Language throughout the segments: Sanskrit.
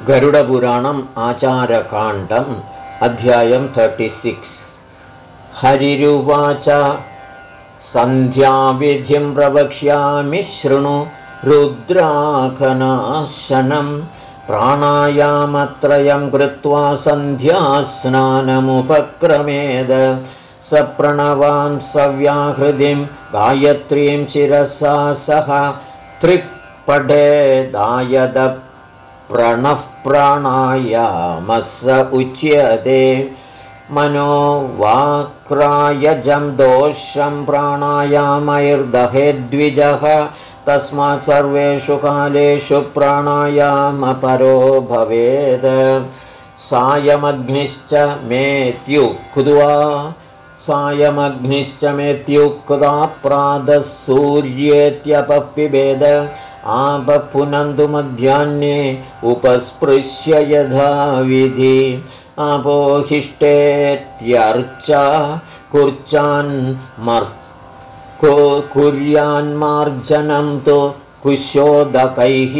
गरुडपुराणम् आचारकाण्डम् अध्यायम् सिक्स् हरिरुवाच सन्ध्याविधिं प्रवक्ष्यामि शृणु रुद्राखनाशनं। प्राणायामत्रयं कृत्वा सन्ध्यास्नानमुपक्रमेद। स प्रणवान् सव्याहृदिं गायत्रीं शिरसा सह त्रिक्पठेदायद प्रणः प्राणायामः उच्यते। मनो वाक्रायजं दोषं प्राणायामैर्दहेद्विजः। तस्मात् सर्वेषु कालेषु प्राणायामपरो भवेत्। सायमग्निश्च मेत्युक्त्वा सायमग्निश्च मेत्युक्ता प्रातः सूर्येत्यपपिभेद आपपुनन्तु मध्याह्ने उपस्पृश्य यथा विधि। अपोहिष्टेत्यर्चा कुर्यान्मार्जनं तु कुशोदकैः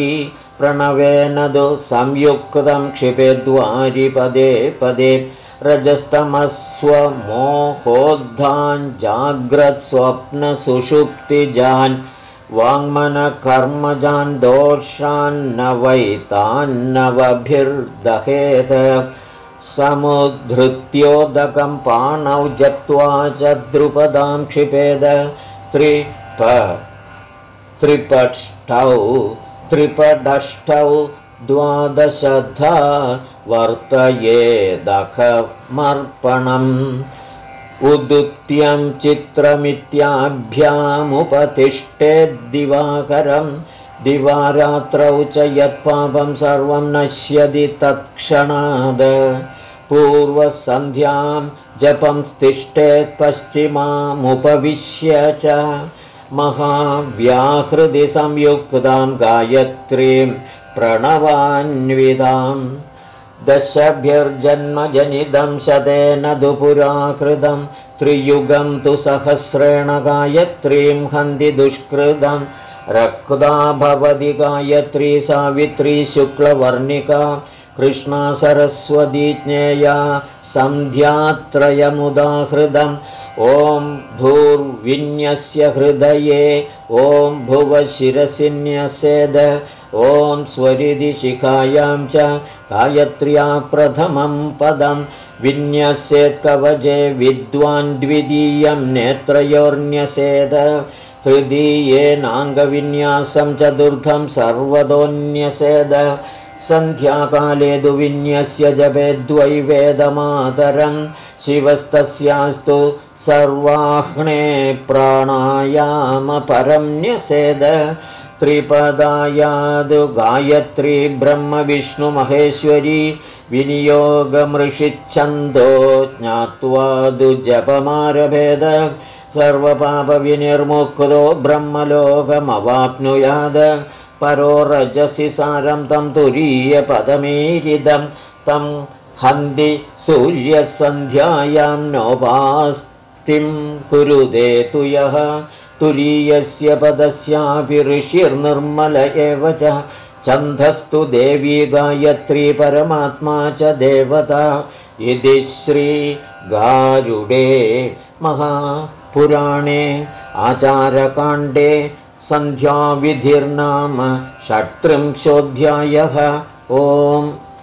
प्रणवेन तु संयुक्तं क्षिपेद्वारिपदे पदे। रजस्तमस्वमोहोद्धान् वाङ्मनकर्मजान् दोषान्न वैतान्नवभिर्दहेत समुद्धृत्योदकं पाणौ जप्त्वा च द्रुपदां क्षिपेद। त्रिप त्रिपष्टौ त्रिपदष्टौ द्वादशधा वर्तयेदखमर्पणम् उदुत्यं चित्रमित्याभ्यामुपतिष्ठेद्दिवाकरं। दिवारात्रौ च यत्पापं सर्वं नश्यति तत्क्षणाद पूर्वसन्ध्यां जपं तिष्ठेत् पश्चिमामुपविश्य च। महाव्याहृदिसंयुक्तां गायत्रीं प्रणवान्विताम् दशभिर्जन्मजनिदं शतेन दुपुराकृतं त्रियुगं तु सहस्रेण गायत्रीं हन्ति दुष्कृतं। रक्ता भवति गायत्री सावित्री शुक्लवर्णिका कृष्णा सरस्वती ज्ञेया सन्ध्यात्रयमुदाहृदम् ॐ भूर्विन्यस्य हृदये ॐ भुवशिरसिन्यसेद ॐ स्वरिदिशिखायां च गायत्र्या प्रथमं पदं। विन्यस्येत्कवजे विद्वान् द्वितीयं नेत्रयोर्न्यसेद। तृतीयेनाङ्गविन्यासं चतुर्थं सर्वतोऽन्यसेद सन्ध्याकाले तु विन्यस्य जपेद्वै वेदमातरं शिवस्तस्यास्तु सर्वाह्णे प्राणायामपरं न्यसेद। त्रिपदायादु गायत्री ब्रह्मविष्णुमहेश्वरी विनियोगमृषिच्छन्दो ज्ञात्वा दु जपमारभेद। सर्वपापविनिर्मुक्तो ब्रह्मलोकमवाप्नुयाद परो रजसि सारं तं तुरीयपदमीरिदं तं हन्ति सूर्यसन्ध्यायां नोपास्तिं कुरुदे तु यः तुरीयस्य पदस्यापि ऋषिर्निर्मल एव च छन्दस्तु देवी गायत्री परमात्मा च देवता इति श्रीगारुडे महापुराणे आचारकाण्डे सन्ध्याविधिर्नाम षट्त्रिंशोऽध्यायः। ओम्